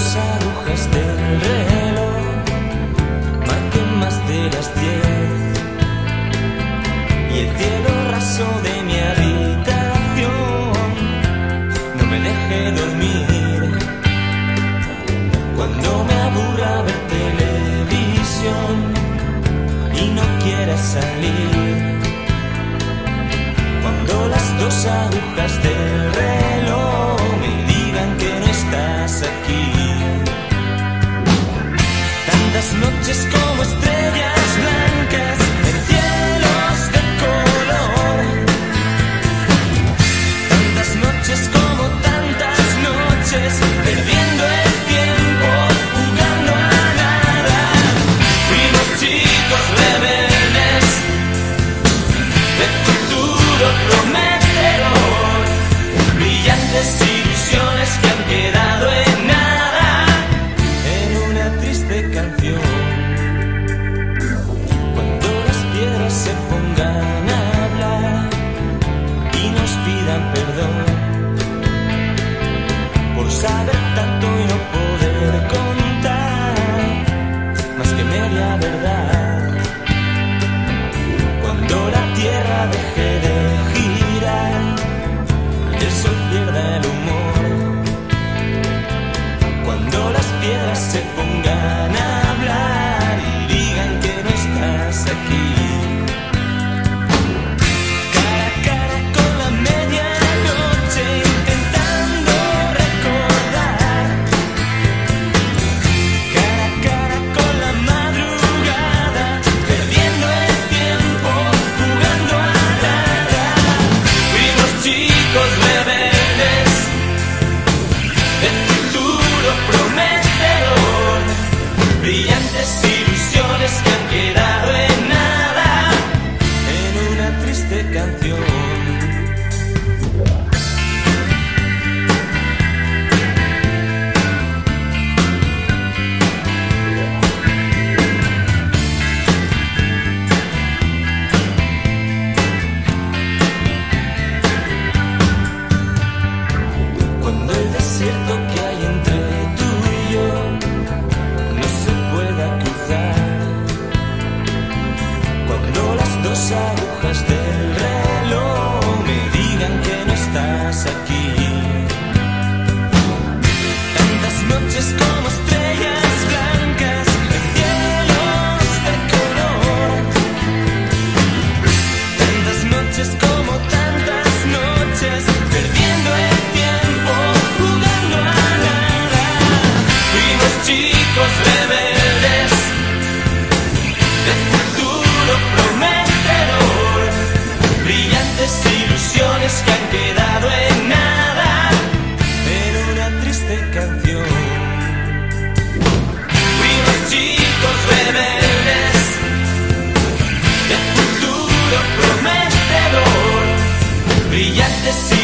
las agujas del reloj marquen más de las diez. Y el cielo raso de mi habitación no me deje dormir. Cuando me aburra ver televisión y no quiera salir. Cuando las dos agujas del saber tanto y no poder contar más que media verdad. Canción. Cuando el desierto que hay entre tú y yo no se pueda cruzar, cuando las dos agujas de the sea.